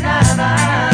nada.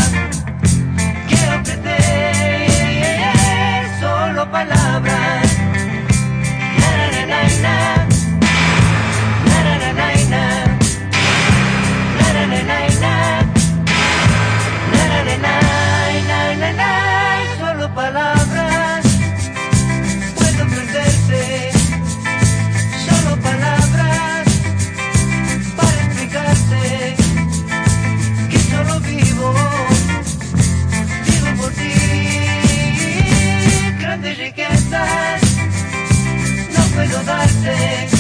de riquezas no puedo darte